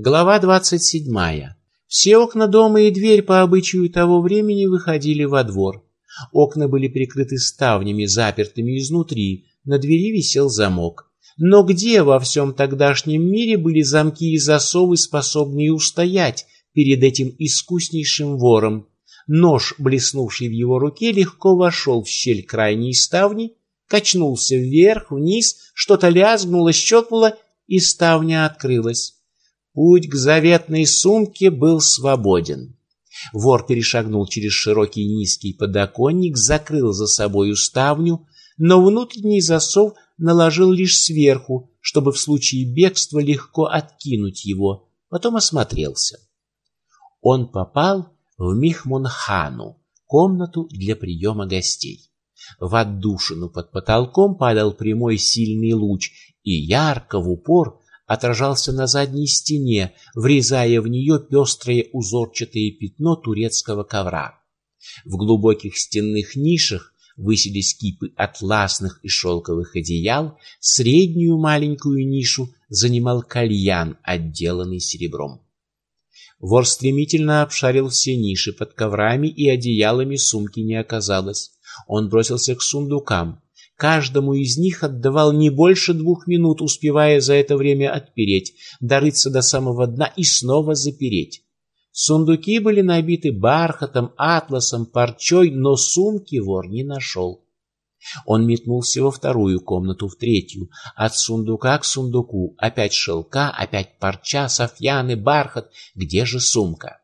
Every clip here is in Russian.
Глава двадцать седьмая. Все окна дома и дверь по обычаю того времени выходили во двор. Окна были прикрыты ставнями, запертыми изнутри, на двери висел замок. Но где во всем тогдашнем мире были замки и засовы, способные устоять перед этим искуснейшим вором? Нож, блеснувший в его руке, легко вошел в щель крайней ставни, качнулся вверх, вниз, что-то лязгнуло, щелкнуло, и ставня открылась. Путь к заветной сумке был свободен. Вор перешагнул через широкий низкий подоконник, закрыл за собою ставню, но внутренний засов наложил лишь сверху, чтобы в случае бегства легко откинуть его, потом осмотрелся. Он попал в Михмунхану, комнату для приема гостей. В отдушину под потолком падал прямой сильный луч, и ярко в упор отражался на задней стене, врезая в нее пестрое узорчатое пятно турецкого ковра. В глубоких стенных нишах высились кипы атласных и шелковых одеял, среднюю маленькую нишу занимал кальян, отделанный серебром. Вор стремительно обшарил все ниши под коврами и одеялами сумки не оказалось. Он бросился к сундукам. Каждому из них отдавал не больше двух минут, успевая за это время отпереть, дорыться до самого дна и снова запереть. Сундуки были набиты бархатом, атласом, парчой, но сумки вор не нашел. Он метнулся во вторую комнату, в третью, от сундука к сундуку, опять шелка, опять парча, софьяны, бархат. Где же сумка?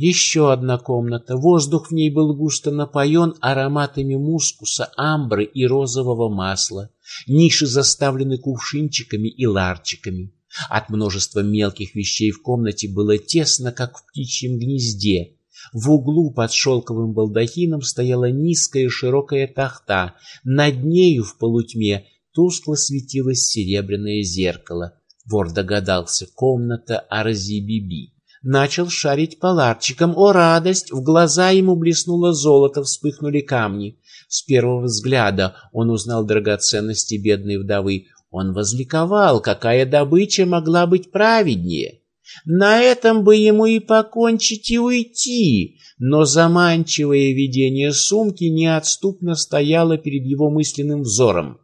Еще одна комната. Воздух в ней был густо напоен ароматами мускуса, амбры и розового масла. Ниши заставлены кувшинчиками и ларчиками. От множества мелких вещей в комнате было тесно, как в птичьем гнезде. В углу под шелковым балдахином стояла низкая широкая тахта. Над нею в полутьме тускло светилось серебряное зеркало. Вор догадался, комната Арзи-Биби начал шарить по ларчикам. О, радость! В глаза ему блеснуло золото, вспыхнули камни. С первого взгляда он узнал драгоценности бедной вдовы. Он возликовал, какая добыча могла быть праведнее. На этом бы ему и покончить и уйти, но заманчивое видение сумки неотступно стояло перед его мысленным взором.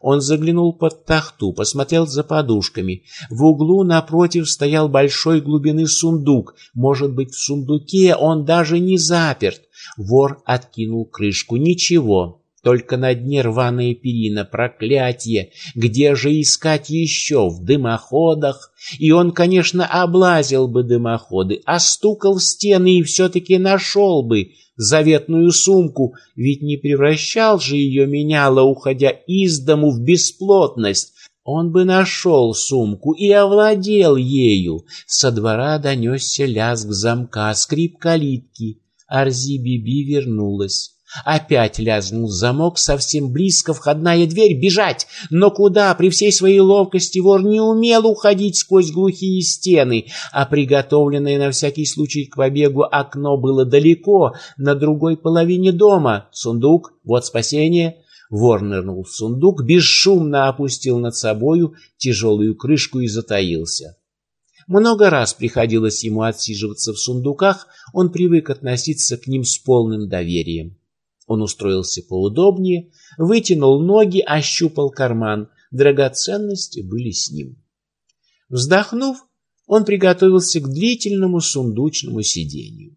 Он заглянул под тахту, посмотрел за подушками. В углу напротив стоял большой глубины сундук. Может быть, в сундуке он даже не заперт. Вор откинул крышку. Ничего, только на дне рваная перина, проклятие. Где же искать еще? В дымоходах? И он, конечно, облазил бы дымоходы, остукал стены и все-таки нашел бы заветную сумку, ведь не превращал же ее меняло, уходя из дому в бесплотность. Он бы нашел сумку и овладел ею. Со двора донесся лязг замка, скрип калитки. Арзи-биби вернулась. Опять лязнул замок, совсем близко входная дверь. Бежать! Но куда? При всей своей ловкости вор не умел уходить сквозь глухие стены, а приготовленное на всякий случай к побегу окно было далеко, на другой половине дома. Сундук, вот спасение. Вор нырнул в сундук, бесшумно опустил над собою тяжелую крышку и затаился. Много раз приходилось ему отсиживаться в сундуках, он привык относиться к ним с полным доверием. Он устроился поудобнее, вытянул ноги, ощупал карман. Драгоценности были с ним. Вздохнув, он приготовился к длительному сундучному сидению.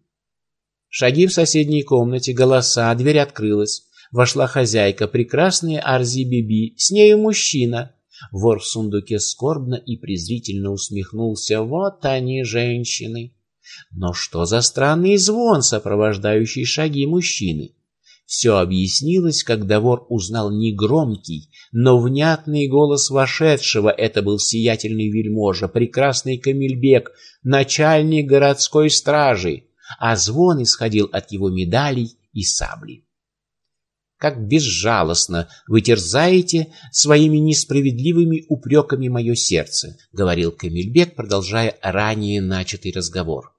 Шаги в соседней комнате, голоса, дверь открылась. Вошла хозяйка, прекрасная Арзи-Биби, с нею мужчина. Вор в сундуке скорбно и презрительно усмехнулся. Вот они, женщины. Но что за странный звон, сопровождающий шаги мужчины? Все объяснилось, когда вор узнал не громкий, но внятный голос вошедшего. Это был сиятельный вельможа, прекрасный Камильбек, начальник городской стражи, а звон исходил от его медалей и сабли. Как безжалостно вы терзаете своими несправедливыми упреками мое сердце, говорил Камильбек, продолжая ранее начатый разговор.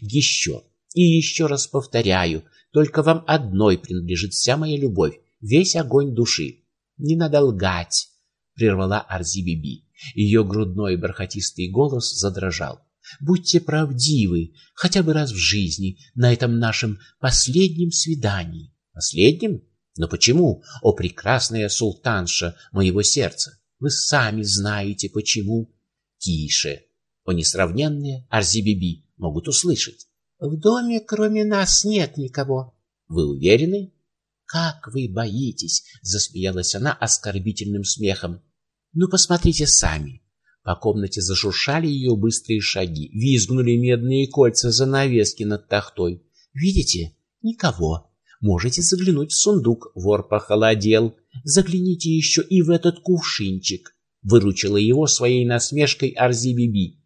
Еще и еще раз повторяю, только вам одной принадлежит вся моя любовь, весь огонь души. Не надо лгать, прервала Арзи-биби. Ее грудной бархатистый голос задрожал. Будьте правдивы хотя бы раз в жизни на этом нашем последнем свидании. Последнем? Но почему, о прекрасная султанша моего сердца? Вы сами знаете почему. Тише, о несравненные Арзибиби могут услышать. В доме кроме нас нет никого. Вы уверены? Как вы боитесь, засмеялась она оскорбительным смехом. Ну посмотрите сами. По комнате зашуршали ее быстрые шаги, визгнули медные кольца занавески над тахтой. Видите? Никого. Можете заглянуть в сундук. Вор похолодел. Загляните еще и в этот кувшинчик. Выручила его своей насмешкой Арзи-Биби.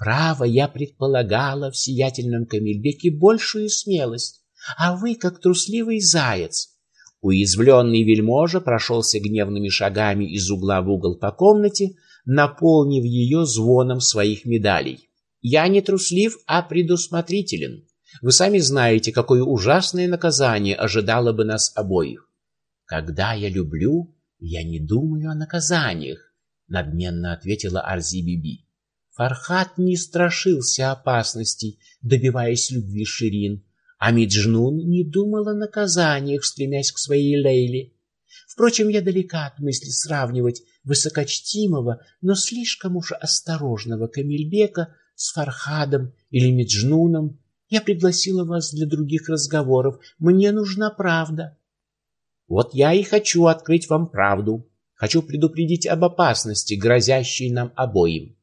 Право, я предполагала в сиятельном Камильбеке большую смелость, а вы как трусливый заяц. Уязвленный вельможа прошелся гневными шагами из угла в угол по комнате, наполнив ее звоном своих медалей. Я не труслив, а предусмотрителен. Вы сами знаете, какое ужасное наказание ожидало бы нас обоих. Когда я люблю, я не думаю о наказаниях, надменно ответила Арзи-биби. Фархат не страшился опасностей, добиваясь любви Ширин, а Миджнун не думал о наказаниях, стремясь к своей Лейле. Впрочем, я далека от мысли сравнивать высокочтимого, но слишком уж осторожного Камильбека с Фархадом или Миджнуном. Я пригласила вас для других разговоров. Мне нужна правда. Вот я и хочу открыть вам правду. Хочу предупредить об опасности, грозящей нам обоим.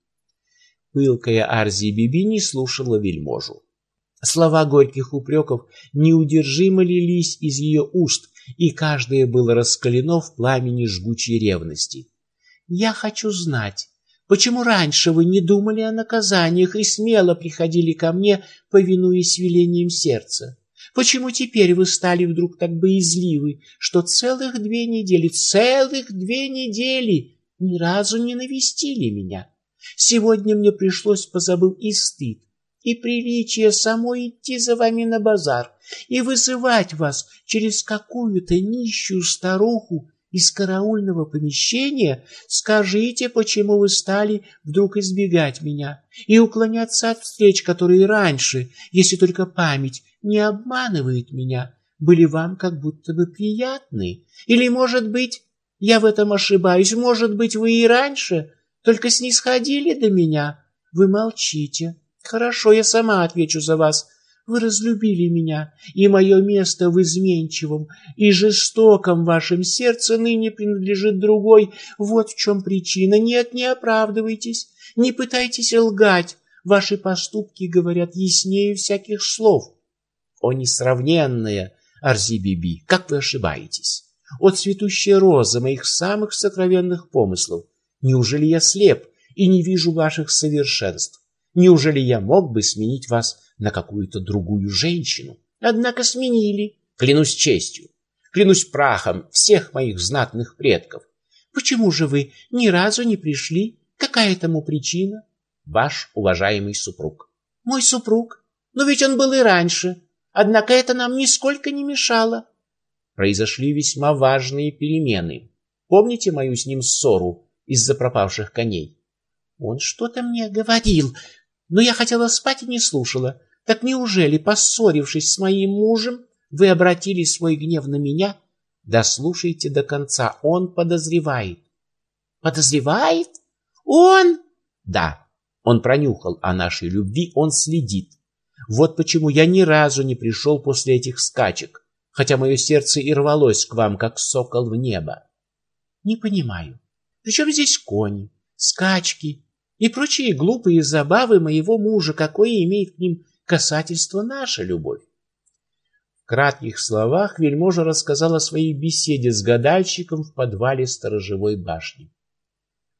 Пылкая Арзи Биби не слушала вельможу. Слова горьких упреков неудержимо лились из ее уст, и каждое было раскалено в пламени жгучей ревности. «Я хочу знать, почему раньше вы не думали о наказаниях и смело приходили ко мне, повинуясь велениям сердца? Почему теперь вы стали вдруг так боязливы, что целых две недели, целых две недели ни разу не навестили меня?» Сегодня мне пришлось, позабыл и стыд, и приличие самой идти за вами на базар и вызывать вас через какую-то нищую старуху из караульного помещения, скажите, почему вы стали вдруг избегать меня и уклоняться от встреч, которые раньше, если только память не обманывает меня, были вам как будто бы приятны. Или, может быть, я в этом ошибаюсь, может быть, вы и раньше только снисходили до меня. Вы молчите. Хорошо, я сама отвечу за вас. Вы разлюбили меня, и мое место в изменчивом и жестоком вашем сердце ныне принадлежит другой. Вот в чем причина. Нет, не оправдывайтесь, не пытайтесь лгать. Ваши поступки говорят яснее всяких слов. О несравненная Арзи-Биби, как вы ошибаетесь! О цветущая роза моих самых сокровенных помыслов! Неужели я слеп и не вижу ваших совершенств? Неужели я мог бы сменить вас на какую-то другую женщину? Однако сменили, клянусь честью, клянусь прахом всех моих знатных предков. Почему же вы ни разу не пришли? Какая тому причина? Ваш уважаемый супруг. Мой супруг? Но ведь он был и раньше. Однако это нам нисколько не мешало. Произошли весьма важные перемены. Помните мою с ним ссору из-за пропавших коней. Он что-то мне говорил, но я хотела спать и не слушала. Так неужели, поссорившись с моим мужем, вы обратили свой гнев на меня? Да слушайте до конца, он подозревает. Подозревает? Он? Да, он пронюхал о нашей любви, он следит. Вот почему я ни разу не пришел после этих скачек, хотя мое сердце и рвалось к вам, как сокол в небо. Не понимаю. Причем здесь кони, скачки и прочие глупые забавы моего мужа, какое имеет к ним касательство наша любовь? В кратких словах вельможа рассказал о своей беседе с гадальщиком в подвале сторожевой башни.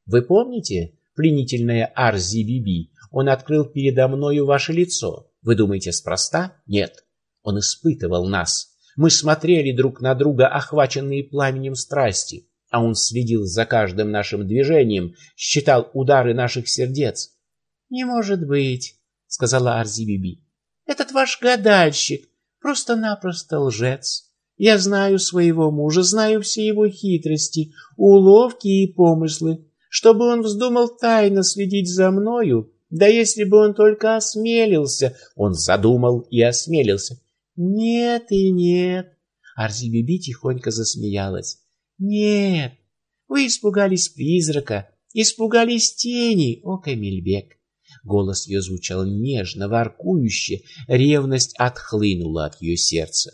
Вы помните, пленительная Арзи-Биби, он открыл передо мною ваше лицо. Вы думаете, спроста? Нет. Он испытывал нас. Мы смотрели друг на друга, охваченные пламенем страсти а он следил за каждым нашим движением, считал удары наших сердец. Не может быть, сказала Арзи-биби. Этот ваш гадальщик просто-напросто лжец. Я знаю своего мужа, знаю все его хитрости, уловки и помыслы. чтобы он вздумал тайно следить за мною, да если бы он только осмелился, он задумал и осмелился. Нет и нет. Арзибиби тихонько засмеялась. Нет, вы испугались призрака, испугались тени, о Камильбек. Голос ее звучал нежно, воркующе, ревность отхлынула от ее сердца.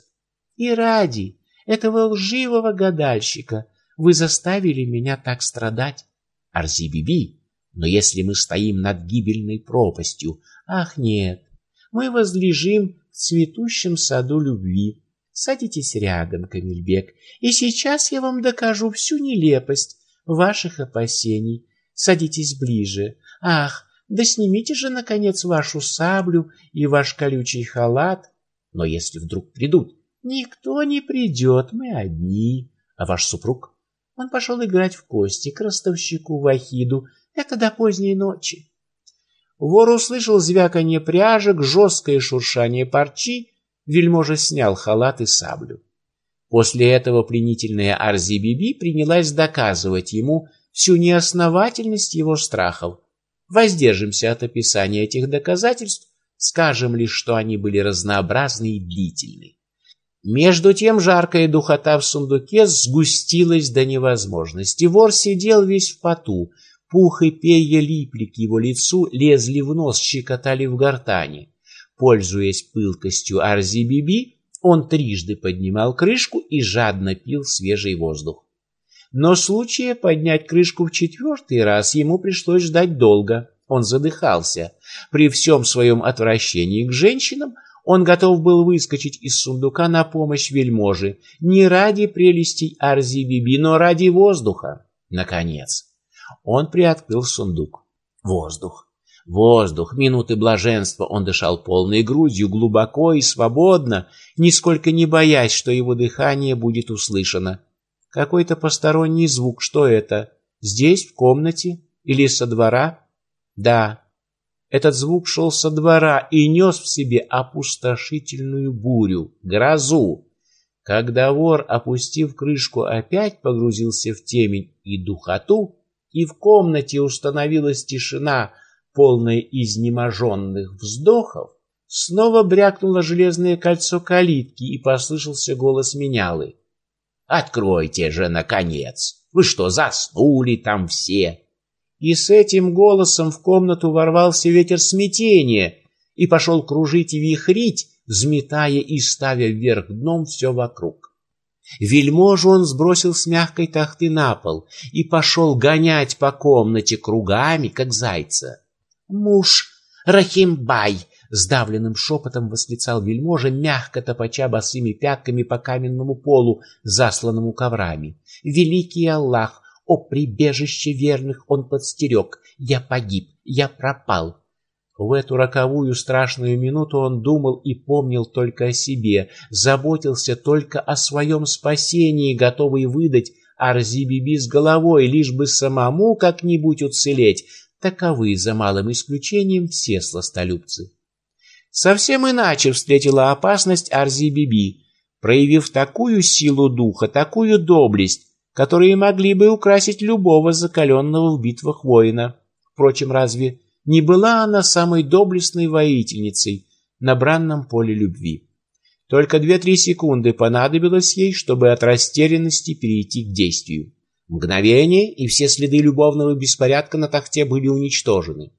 И ради этого лживого гадальщика вы заставили меня так страдать. Арзи-биби, но если мы стоим над гибельной пропастью, ах нет, мы возлежим в цветущем саду любви. Садитесь рядом, Камильбек, и сейчас я вам докажу всю нелепость ваших опасений. Садитесь ближе. Ах, да снимите же, наконец, вашу саблю и ваш колючий халат. Но если вдруг придут, никто не придет, мы одни. А ваш супруг? Он пошел играть в кости к ростовщику Вахиду. Это до поздней ночи. Вор услышал звяканье пряжек, жесткое шуршание парчи. Вельможа снял халат и саблю. После этого пленительная Арзи-Биби принялась доказывать ему всю неосновательность его страхов. Воздержимся от описания этих доказательств, скажем лишь, что они были разнообразны и длительны. Между тем жаркая духота в сундуке сгустилась до невозможности. Вор сидел весь в поту, пух и перья липли к его лицу, лезли в нос, щекотали в гортани. Пользуясь пылкостью Арзи-Биби, он трижды поднимал крышку и жадно пил свежий воздух. Но случая поднять крышку в четвертый раз ему пришлось ждать долго. Он задыхался. При всем своем отвращении к женщинам он готов был выскочить из сундука на помощь вельможе, не ради прелестей Арзи-Биби, но ради воздуха. Наконец, он приоткрыл сундук. Воздух. Воздух, минуты блаженства он дышал полной грудью, глубоко и свободно, нисколько не боясь, что его дыхание будет услышано. Какой-то посторонний звук, что это? Здесь, в комнате? Или со двора? Да, этот звук шел со двора и нес в себе опустошительную бурю, грозу. Когда вор, опустив крышку, опять погрузился в темень и духоту, и в комнате установилась тишина, полная изнеможенных вздохов, снова брякнуло железное кольцо калитки и послышался голос менялы. «Откройте же, наконец! Вы что, заснули там все?» И с этим голосом в комнату ворвался ветер смятения и пошел кружить и вихрить, взметая и ставя вверх дном все вокруг. Вельможу он сбросил с мягкой тахты на пол и пошел гонять по комнате кругами, как зайца. «Муж Рахимбай!» — сдавленным шепотом восклицал вельможа, мягко топача босыми пятками по каменному полу, засланному коврами. «Великий Аллах! О, прибежище верных он подстерег. Я погиб, я пропал. В эту роковую страшную минуту он думал и помнил только о себе, заботился только о своем спасении, готовый выдать Арзибиби с головой, лишь бы самому как-нибудь уцелеть. Таковы, за малым исключением, все сластолюбцы. Совсем иначе встретила опасность Арзибиби, проявив такую силу духа, такую доблесть, которые могли бы украсить любого закаленного в битвах воина. Впрочем, разве не была она самой доблестной воительницей на бранном поле любви? Только две-три секунды понадобилось ей, чтобы от растерянности перейти к действию. Мгновение, и все следы любовного беспорядка на тахте были уничтожены.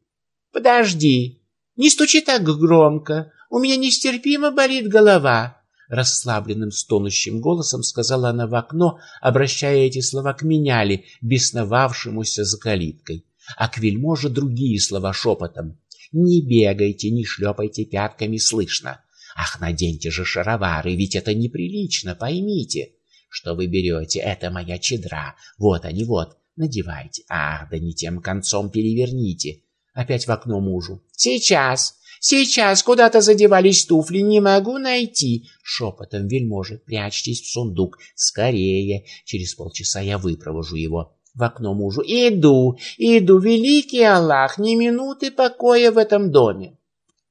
«Подожди! Не стучи так громко! У меня нестерпимо болит голова!» Расслабленным, стонущим голосом сказала она в окно, обращая эти слова к меняли, бесновавшемуся за калиткой. А к вельможе другие слова шепотом. «Не бегайте, не шлепайте пятками, слышно. Ах, наденьте же шаровары, ведь это неприлично, поймите. Что вы берете, это моя чедра. Вот они, вот, надевайте. Ах, да не тем концом переверните. Опять в окно мужу. Сейчас!» Сейчас куда-то задевались туфли, не могу найти. Шепотом вельможи, прячьтесь в сундук. Скорее, через полчаса я выпровожу его. В окно мужу. Иду, иду, великий Аллах, ни минуты покоя в этом доме.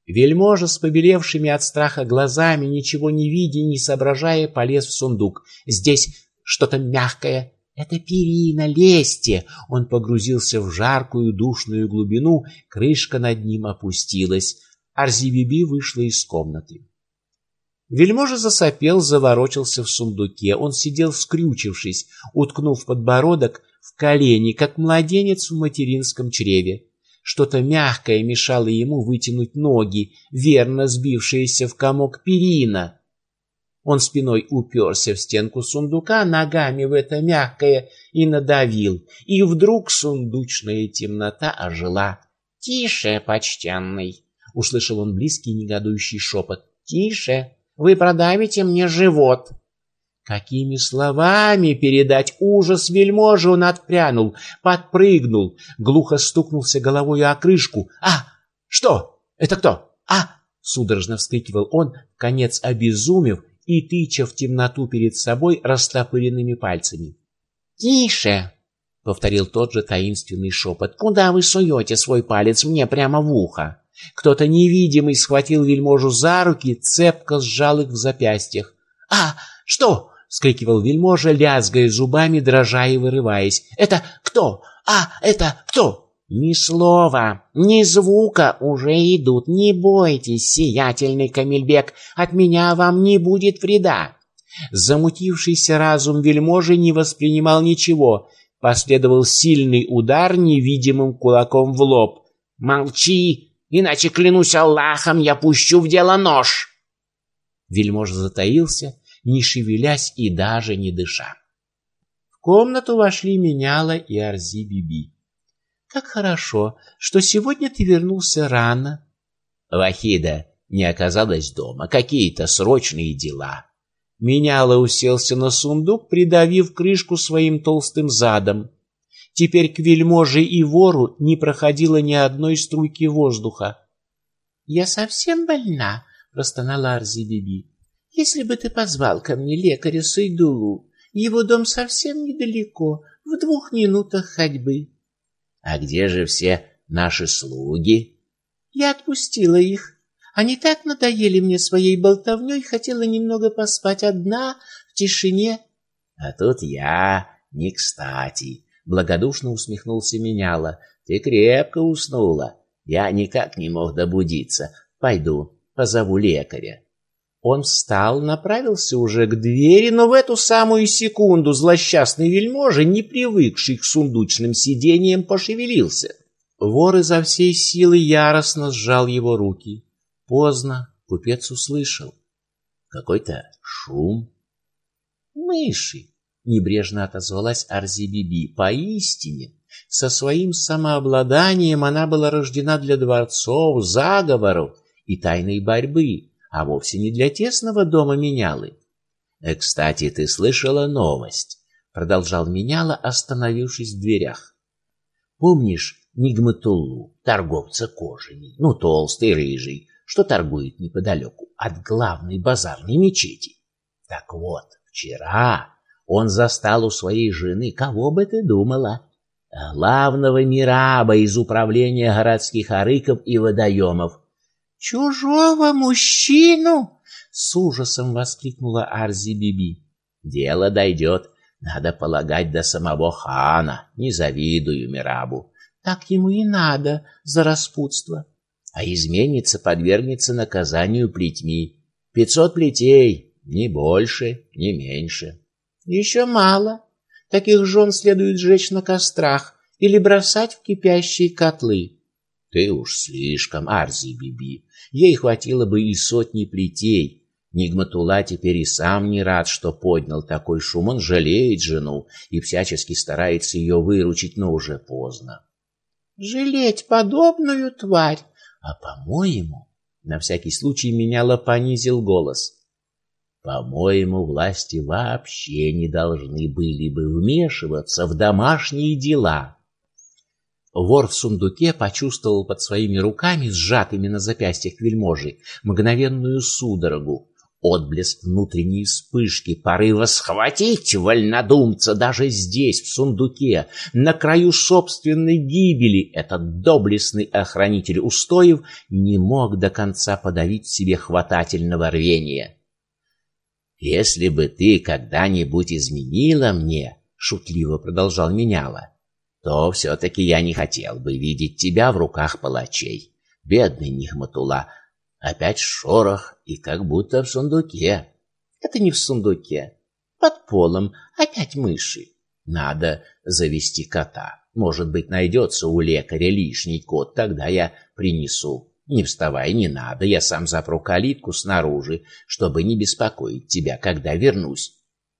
Вельможа с побелевшими от страха глазами, ничего не видя и не соображая, полез в сундук. Здесь что-то мягкое. Это перина, лезьте! Он погрузился в жаркую душную глубину, крышка над ним опустилась. Арзибиби вышла из комнаты. Вельможа засопел, заворочился в сундуке. Он сидел скрючившись, уткнув подбородок в колени, как младенец в материнском чреве. Что-то мягкое мешало ему вытянуть ноги, верно сбившиеся в комок перина. Он спиной уперся в стенку сундука, ногами в это мягкое и надавил. И вдруг сундучная темнота ожила. «Тише, почтенный!» — услышал он близкий негодующий шепот. «Тише! Вы продавите мне живот!» Какими словами передать ужас вельможи он отпрянул, подпрыгнул, глухо стукнулся головой о крышку. «А! Что? Это кто? А!» Судорожно вскрикивал он, конец обезумев и тыча в темноту перед собой растопыренными пальцами. «Тише!» — повторил тот же таинственный шепот. «Куда вы суете свой палец мне прямо в ухо?» Кто-то невидимый схватил вельможу за руки, цепко сжал их в запястьях. «А, что?» — вскрикивал вельможа, лязгая зубами, дрожа и вырываясь. «Это кто? А, это кто?» Ни слова, ни звука уже идут. Не бойтесь, сиятельный Камильбек, от меня вам не будет вреда. Замутившийся разум вельможи не воспринимал ничего. Последовал сильный удар невидимым кулаком в лоб. «Молчи, иначе, клянусь Аллахом, я пущу в дело нож!» Вельможа затаился, не шевелясь и даже не дыша. В комнату вошли Меняла и Арзи-Биби. Как хорошо, что сегодня ты вернулся рано. Вахида не оказалась дома, какие-то срочные дела. Меняла уселся на сундук, придавив крышку своим толстым задом. Теперь к вельможе и вору не проходило ни одной струйки воздуха. «Я совсем больна», — простонала Арзи-Биби. «Если бы ты позвал ко мне лекаря Сайдулу, его дом совсем недалеко, в двух минутах ходьбы». А где же все наши слуги? Я отпустила их. Они так надоели мне своей болтовней, хотела немного поспать одна в тишине. А тут я не кстати. Благодушно усмехнулся Меняла. Ты крепко уснула. Я никак не мог добудиться. Пойду, позову лекаря. Он встал, направился уже к двери, но в эту самую секунду злосчастный вельможа, не привыкший к сундучным сидениям, пошевелился. Вор изо всей силы яростно сжал его руки. Поздно, купец услышал. Какой-то шум. «Мыши!» — небрежно отозвалась Арзи-Биби. «Поистине, со своим самообладанием она была рождена для дворцов, заговоров и тайной борьбы» а вовсе не для тесного дома менялы. Э, кстати, ты слышала новость, продолжал меняла, остановившись в дверях. Помнишь Нигматуллу, торговца кожами, ну толстый, рыжий, что торгует неподалеку от главной базарной мечети? Так вот, вчера он застал у своей жены, кого бы ты думала? Главного мираба из управления городских арыков и водоемов, «Чужого мужчину!» — с ужасом воскликнула Арзи-Биби. «Дело дойдет, надо полагать, до самого хана. Не завидую Мирабу». «Так ему и надо за распутство». «А изменница подвергнется наказанию плетьми. Пятьсот плетей, не больше, не меньше». «Еще мало. Таких жен следует сжечь на кострах или бросать в кипящие котлы». «Ты уж слишком, Арзи-Биби. Ей хватило бы и сотни плетей. Нигматула теперь и сам не рад, что поднял такой шум. Он жалеет жену и всячески старается ее выручить, но уже поздно. Жалеть подобную тварь? А по-моему, на всякий случай меняла понизил голос. По-моему, власти вообще не должны были бы вмешиваться в домашние дела. Вор в сундуке почувствовал под своими руками, сжатыми на запястьях вельможи, мгновенную судорогу, отблеск внутренней вспышки, порыва схватить вольнодумца даже здесь, в сундуке, на краю собственной гибели. Этот доблестный охранитель устоев не мог до конца подавить себе хватательного рвения. «Если бы ты когда-нибудь изменила мне, шутливо продолжал меняла, то все-таки я не хотел бы видеть тебя в руках палачей. Бедный Нихматула, опять шорох и как будто в сундуке. Это не в сундуке, под полом опять мыши. Надо завести кота. Может быть, найдется у лекаря лишний кот, тогда я принесу. Не вставай, не надо, я сам запру калитку снаружи, чтобы не беспокоить тебя, когда вернусь.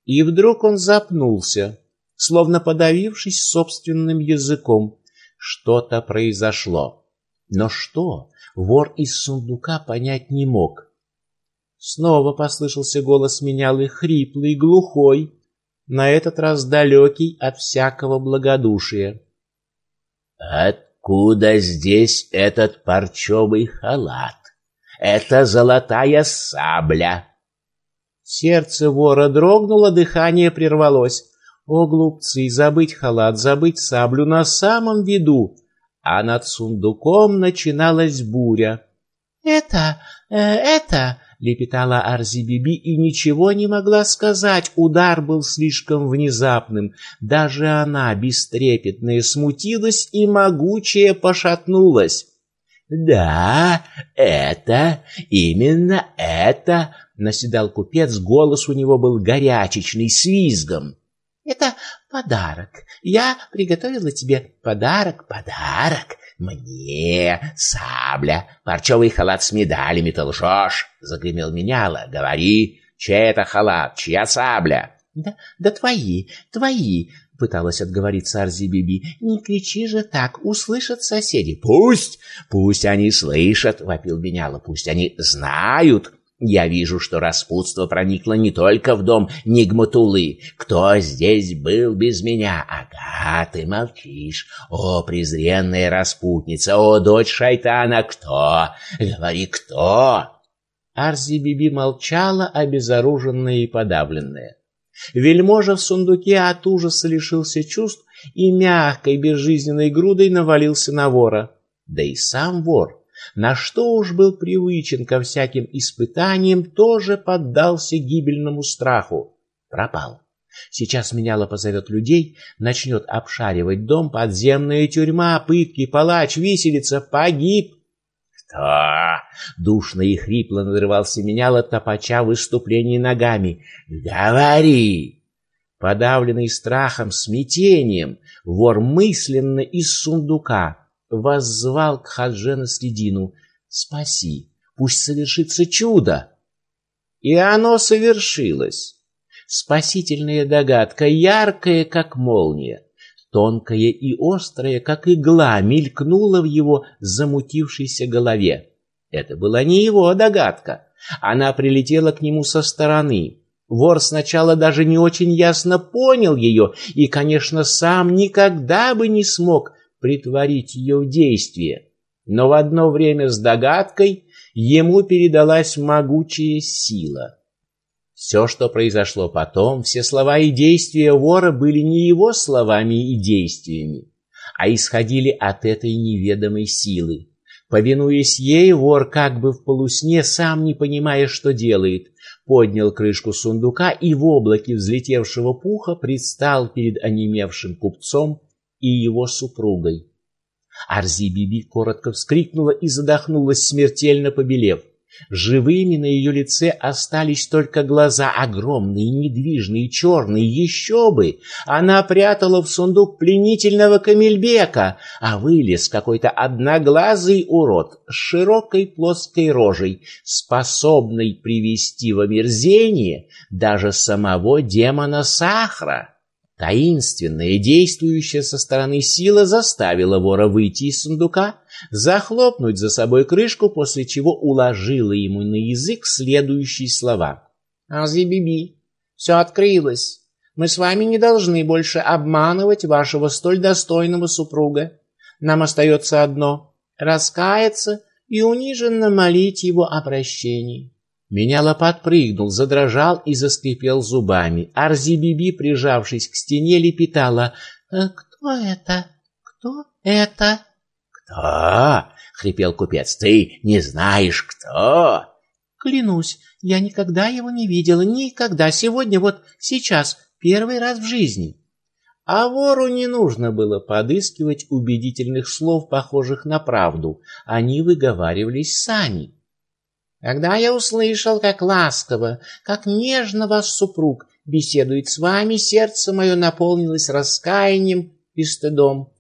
И вдруг он запнулся, словно подавившись собственным языком. Что-то произошло. Но что, вор из сундука понять не мог. Снова послышался голос менялый, хриплый, глухой, на этот раз далекий от всякого благодушия. Откуда здесь этот парчевый халат? Это золотая сабля. Сердце вора дрогнуло, дыхание прервалось. О, глупцы, забыть халат, забыть саблю на самом виду. А над сундуком начиналась буря. «Это... Э, это...» — лепетала Арзи-Биби и ничего не могла сказать. Удар был слишком внезапным. Даже она, бестрепетная, смутилась и могучая пошатнулась. «Да, это, именно это!» — наседал купец, голос у него был горячечный, с визгом. Это подарок. Я приготовила тебе подарок, подарок. Мне сабля, парчевый халат с медалями ты лжешь, загремел меняла. Говори, чей это халат, чья сабля? Да, да твои, твои, пыталась отговориться Арзи-Биби. Не кричи же так, услышат соседи. Пусть, пусть они слышат, вопил меняла, пусть они знают, я вижу, что распутство проникло не только в дом Нигматулы. Кто здесь был без меня? Ага, ты молчишь. О, презренная распутница, о, дочь шайтана, кто? Говори, кто? Арзи-биби молчала, обезоруженная и подавленная. Вельможа в сундуке от ужаса лишился чувств и мягкой безжизненной грудой навалился на вора. Да и сам вор на что уж был привычен ко всяким испытаниям, тоже поддался гибельному страху. Пропал. Сейчас меняло позовет людей, начнет обшаривать дом, подземная тюрьма, пытки, палач, виселица, погиб. «Кто?» — душно и хрипло надрывался меняло, топача выступлений ногами. «Говори!» Подавленный страхом, смятением, вор мысленно из сундука воззвал к Хаджена Следину «Спаси, пусть совершится чудо!» И оно совершилось. Спасительная догадка, яркая, как молния, тонкая и острая, как игла, мелькнула в его замутившейся голове. Это была не его догадка. Она прилетела к нему со стороны. Вор сначала даже не очень ясно понял ее и, конечно, сам никогда бы не смог притворить ее в действие, но в одно время с догадкой ему передалась могучая сила. Все, что произошло потом, все слова и действия вора были не его словами и действиями, а исходили от этой неведомой силы. Повинуясь ей, вор как бы в полусне, сам не понимая, что делает, поднял крышку сундука и в облаке взлетевшего пуха предстал перед онемевшим купцом и его супругой. Арзи-биби коротко вскрикнула и задохнулась, смертельно побелев. Живыми на ее лице остались только глаза, огромные, недвижные, черные, еще бы! Она прятала в сундук пленительного камельбека, а вылез какой-то одноглазый урод с широкой плоской рожей, способный привести в омерзение даже самого демона Сахра. Таинственная, действующая со стороны сила заставила вора выйти из сундука, захлопнуть за собой крышку, после чего уложила ему на язык следующие слова. «Ази-биби, все открылось. Мы с вами не должны больше обманывать вашего столь достойного супруга. Нам остается одно — раскаяться и униженно молить его о прощении». Меняла подпрыгнул, задрожал и заскрипел зубами. Арзи-биби, прижавшись к стене, лепетала. «Э, «Кто это? Кто это?» «Кто?» — хрипел купец. «Ты не знаешь, кто?» «Клянусь, я никогда его не видела, никогда. Сегодня, вот сейчас, первый раз в жизни». А вору не нужно было подыскивать убедительных слов, похожих на правду. Они выговаривались сами. Когда я услышал, как ласково, как нежно ваш супруг беседует с вами, сердце мое наполнилось раскаянием и стыдом.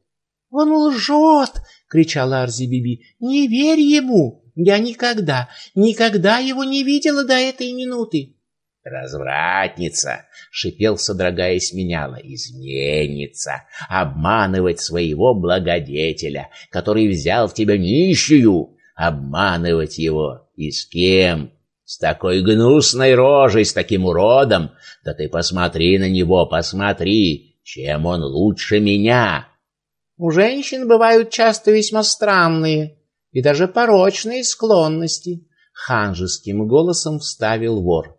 «Он лжет!» — кричала Арзи-Биби. «Не верь ему! Я никогда, никогда его не видела до этой минуты!» «Развратница!» — шипел, содрогаясь меняла. «Изменница! Обманывать своего благодетеля, который взял в тебя нищую! Обманывать его! И с кем? С такой гнусной рожей, с таким уродом! Да ты посмотри на него, посмотри! Чем он лучше меня?» У женщин бывают часто весьма странные и даже порочные склонности, ханжеским голосом вставил вор.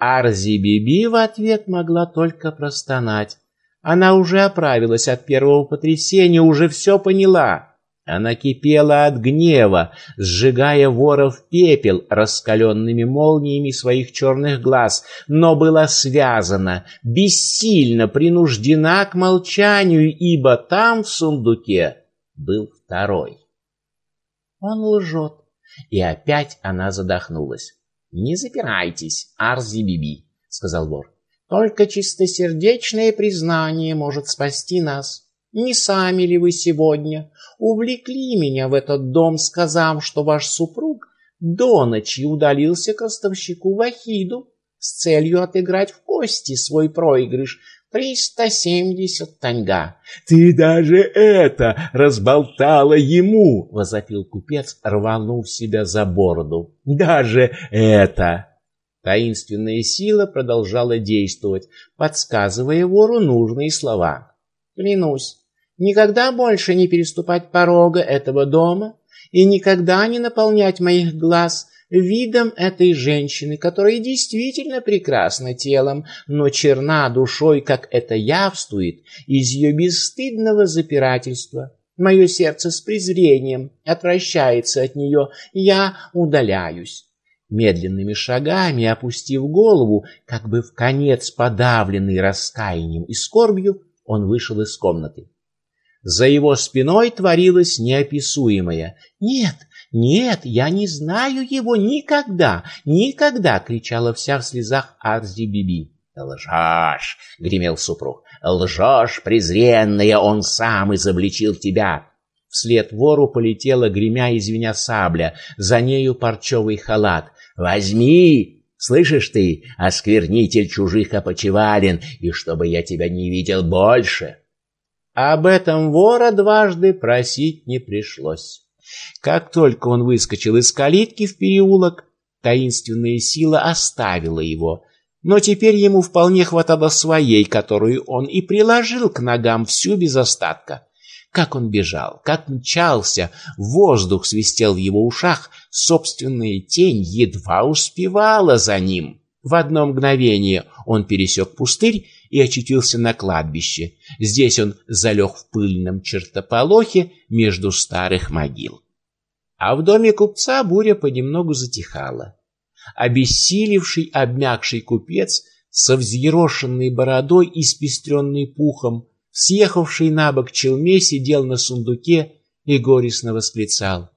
Арзи-Биби в ответ могла только простонать. Она уже оправилась от первого потрясения, уже все поняла. Она кипела от гнева, сжигая вора в пепел раскаленными молниями своих черных глаз, но была связана, бессильно принуждена к молчанию, ибо там, в сундуке, был второй. Он лжет. И опять она задохнулась. «Не запирайтесь, Арзи-Биби», — сказал вор. «Только чистосердечное признание может спасти нас». Не сами ли вы сегодня увлекли меня в этот дом, сказав, что ваш супруг до ночи удалился к ростовщику Вахиду с целью отыграть в кости свой проигрыш триста семьдесят таньга. Ты даже это разболтала ему, возопил купец, рванув себя за бороду. Даже это. Таинственная сила продолжала действовать, подсказывая вору нужные слова. Клянусь, никогда больше не переступать порога этого дома и никогда не наполнять моих глаз видом этой женщины, которая действительно прекрасна телом, но черна душой, как это явствует из ее бесстыдного запирательства. Мое сердце с презрением отвращается от нее, я удаляюсь. Медленными шагами, опустив голову, как бы в конец подавленный раскаянием и скорбью, он вышел из комнаты. За его спиной творилось неописуемое. «Нет, нет, я не знаю его никогда, никогда!» — кричала вся в слезах Арзи Биби. «Лжешь!» — гремел супруг. «Лжешь, презренная, он сам изобличил тебя!» Вслед вору полетела, гремя и звеня сабля, за нею парчевый халат. «Возьми!» Слышишь ты, осквернитель чужих опочивален, и чтобы я тебя не видел больше. Об этом вора дважды просить не пришлось. Как только он выскочил из калитки в переулок, таинственная сила оставила его, но теперь ему вполне хватало своей, которую он и приложил к ногам всю без остатка. Как он бежал, как мчался, воздух свистел в его ушах, собственная тень едва успевала за ним. В одно мгновение он пересек пустырь и очутился на кладбище. Здесь он залег в пыльном чертополохе между старых могил. А в доме купца буря понемногу затихала. Обессилевший, обмякший купец со взъерошенной бородой и спестренной пухом съехавший на бок челме, сидел на сундуке и горестно восклицал.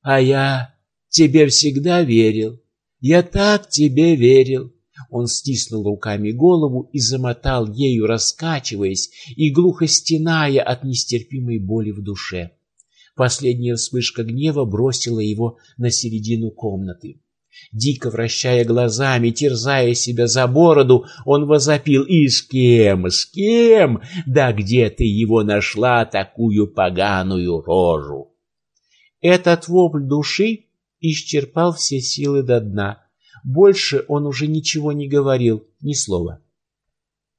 «А я тебе всегда верил, я так тебе верил». Он стиснул руками голову и замотал ею, раскачиваясь и глухо стеная от нестерпимой боли в душе. Последняя вспышка гнева бросила его на середину комнаты. Дико вращая глазами, терзая себя за бороду, он возопил «И с кем? С кем? Да где ты его нашла, такую поганую рожу?» Этот вопль души исчерпал все силы до дна. Больше он уже ничего не говорил, ни слова.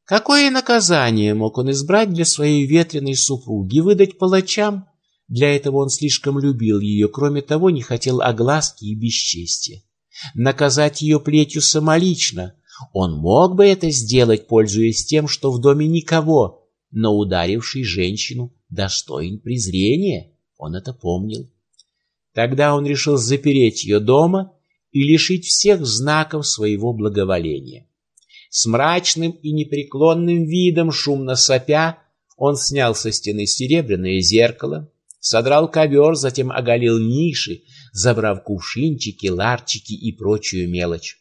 Какое наказание мог он избрать для своей ветреной супруги, выдать палачам? Для этого он слишком любил ее, кроме того, не хотел огласки и бесчестия наказать ее плетью самолично. Он мог бы это сделать, пользуясь тем, что в доме никого, но ударивший женщину достоин презрения. Он это помнил. Тогда он решил запереть ее дома и лишить всех знаков своего благоволения. С мрачным и непреклонным видом, шумно сопя, он снял со стены серебряное зеркало, содрал ковер, затем оголил ниши, забрав кувшинчики, ларчики и прочую мелочь.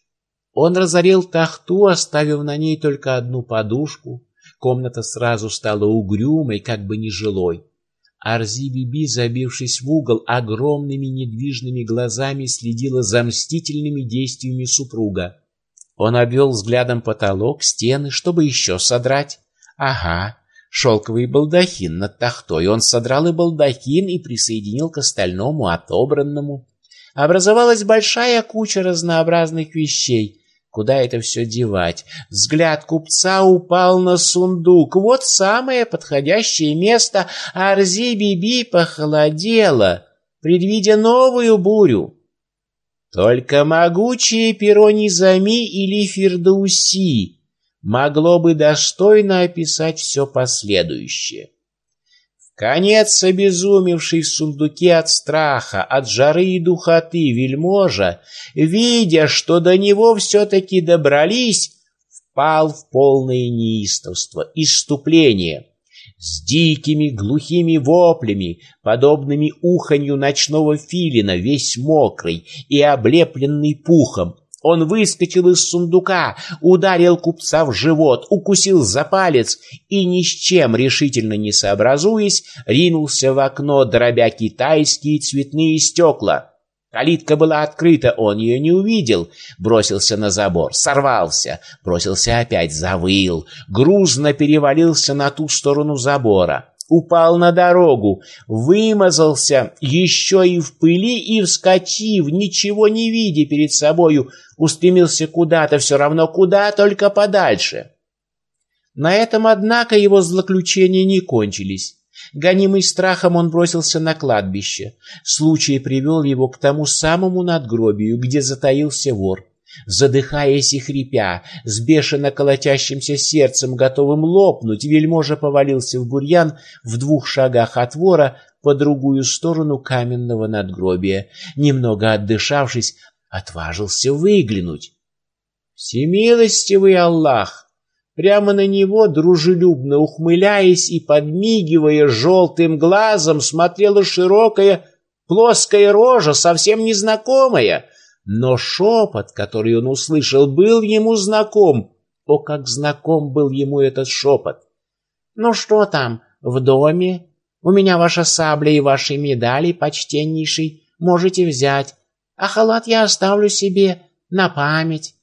Он разорил тахту, оставив на ней только одну подушку. Комната сразу стала угрюмой, как бы нежилой. Арзи-биби, забившись в угол, огромными недвижными глазами следила за мстительными действиями супруга. Он обвел взглядом потолок, стены, чтобы еще содрать. Ага, шелковый балдахин над тахтой. Он содрал и балдахин и присоединил к остальному отобранному. Образовалась большая куча разнообразных вещей. Куда это все девать? Взгляд купца упал на сундук. Вот самое подходящее место. Арзи-биби похолодела, предвидя новую бурю. Только могучее перо Низами или Фирдауси могло бы достойно описать все последующее. Конец обезумевший в сундуке от страха, от жары и духоты вельможа, видя, что до него все-таки добрались, впал в полное неистовство, иступление. С дикими глухими воплями, подобными уханью ночного филина, весь мокрый и облепленный пухом, он выскочил из сундука, ударил купца в живот, укусил за палец и, ни с чем решительно не сообразуясь, ринулся в окно, дробя китайские цветные стекла. Калитка была открыта, он ее не увидел. Бросился на забор, сорвался, бросился опять, завыл, грузно перевалился на ту сторону забора упал на дорогу, вымазался еще и в пыли и, вскочив, ничего не видя перед собою, устремился куда-то, все равно куда, только подальше. На этом, однако, его злоключения не кончились. Гонимый страхом он бросился на кладбище. Случай привел его к тому самому надгробию, где затаился вор. Задыхаясь и хрипя, с бешено колотящимся сердцем, готовым лопнуть, вельможа повалился в бурьян в двух шагах от вора по другую сторону каменного надгробия. Немного отдышавшись, отважился выглянуть. Всемилостивый Аллах! Прямо на него, дружелюбно ухмыляясь и подмигивая желтым глазом, смотрела широкая плоская рожа, совсем незнакомая — но шепот, который он услышал, был ему знаком. О, как знаком был ему этот шепот! «Ну что там, в доме? У меня ваша сабля и ваши медали, почтеннейший, можете взять, а халат я оставлю себе на память».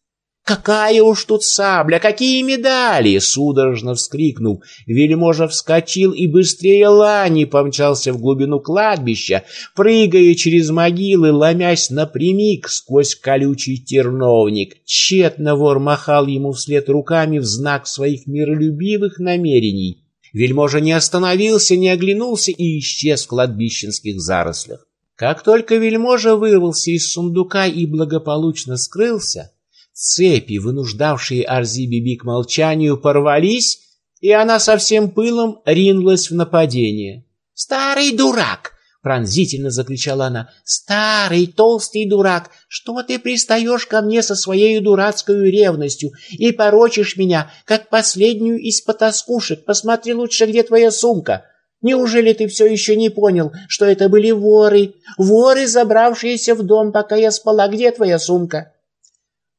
«Какая уж тут сабля! Какие медали!» — судорожно вскрикнул. Вельможа вскочил и быстрее лани помчался в глубину кладбища, прыгая через могилы, ломясь напрямик сквозь колючий терновник. Тщетно вор махал ему вслед руками в знак своих миролюбивых намерений. Вельможа не остановился, не оглянулся и исчез в кладбищенских зарослях. Как только вельможа вырвался из сундука и благополучно скрылся, Цепи, вынуждавшие Арзи-Биби к молчанию, порвались, и она со всем пылом ринулась в нападение. «Старый дурак!» — пронзительно закричала она. «Старый толстый дурак! Что ты пристаешь ко мне со своей дурацкой ревностью и порочишь меня, как последнюю из потаскушек? Посмотри лучше, где твоя сумка!» Неужели ты все еще не понял, что это были воры? Воры, забравшиеся в дом, пока я спала. Где твоя сумка?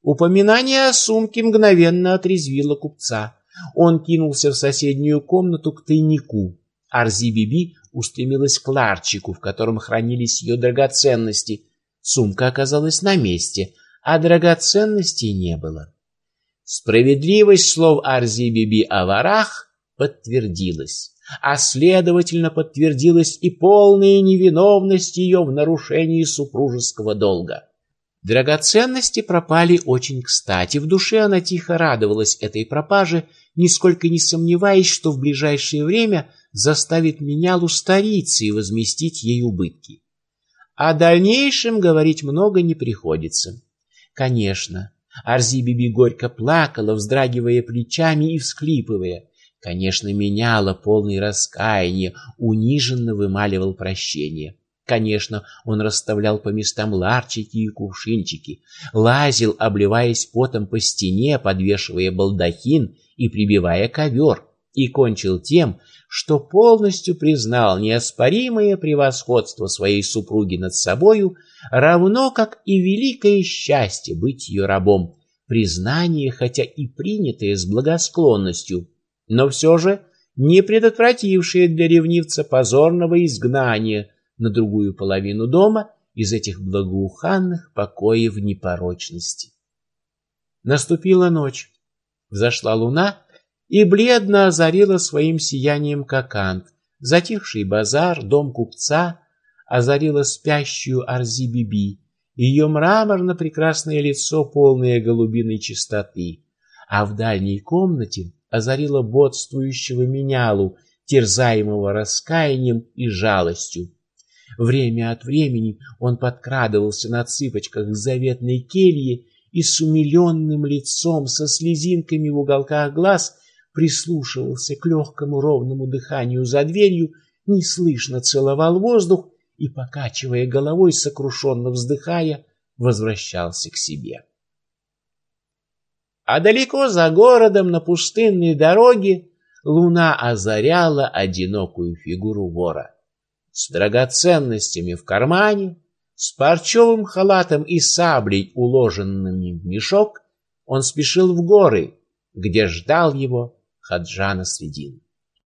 Упоминание о сумке мгновенно отрезвило купца. Он кинулся в соседнюю комнату к тайнику. Арзи-биби устремилась к ларчику, в котором хранились ее драгоценности. Сумка оказалась на месте, а драгоценностей не было. Справедливость слов Арзи-биби о ворах подтвердилась, а следовательно подтвердилась и полная невиновность ее в нарушении супружеского долга. Драгоценности пропали очень кстати. В душе она тихо радовалась этой пропаже, нисколько не сомневаясь, что в ближайшее время заставит меня устариться и возместить ей убытки. О дальнейшем говорить много не приходится. Конечно, Арзи-биби горько плакала, вздрагивая плечами и всхлипывая. Конечно, меняла полный раскаяния, униженно вымаливал прощение. Конечно, он расставлял по местам ларчики и кувшинчики, лазил, обливаясь потом по стене, подвешивая балдахин и прибивая ковер, и кончил тем, что полностью признал неоспоримое превосходство своей супруги над собою, равно как и великое счастье быть ее рабом, признание, хотя и принятое с благосклонностью, но все же не предотвратившее для ревнивца позорного изгнания на другую половину дома из этих благоуханных покоев непорочности. Наступила ночь, взошла луна и бледно озарила своим сиянием Кокант, затихший базар, дом купца, озарила спящую Арзи-биби, ее мраморно-прекрасное лицо, полное голубиной чистоты, а в дальней комнате озарила бодствующего менялу, терзаемого раскаянием и жалостью. Время от времени он подкрадывался на цыпочках к заветной келье и с умиленным лицом, со слезинками в уголках глаз, прислушивался к легкому ровному дыханию за дверью, неслышно целовал воздух и, покачивая головой, сокрушенно вздыхая, возвращался к себе. А далеко за городом на пустынной дороге луна озаряла одинокую фигуру вора. С драгоценностями в кармане, с парчевым халатом и саблей, уложенными в мешок, он спешил в горы, где ждал его Хаджана Средин.